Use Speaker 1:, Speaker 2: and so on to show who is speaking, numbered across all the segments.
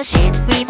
Speaker 1: the shit. We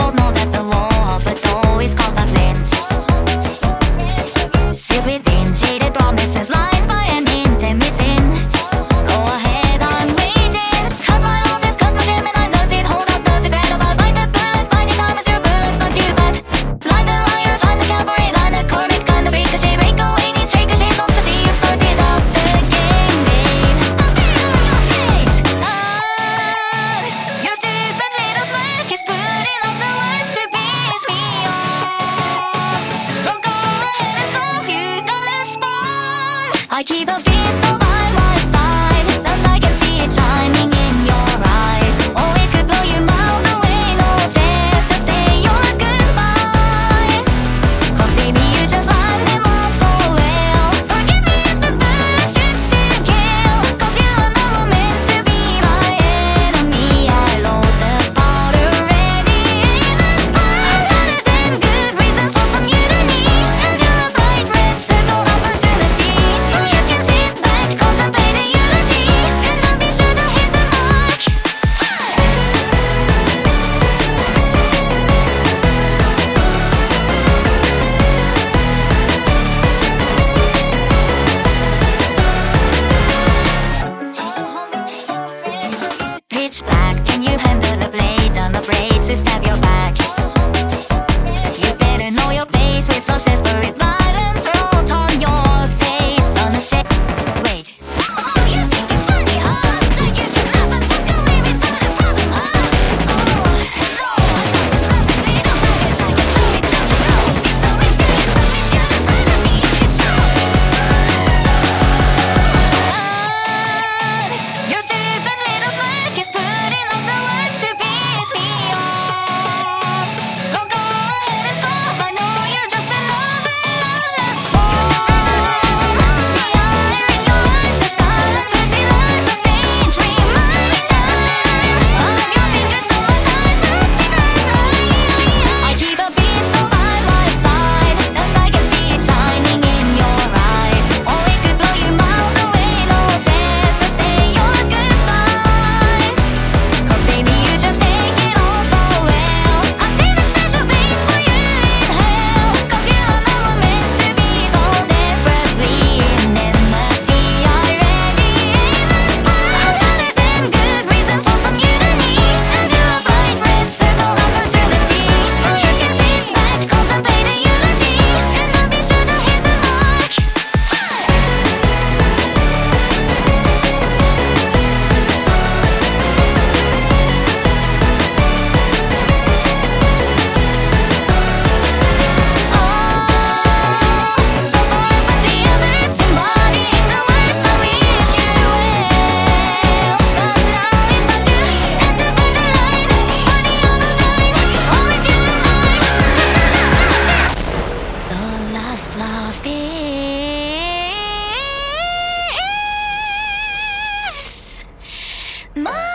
Speaker 1: I keep a Mom!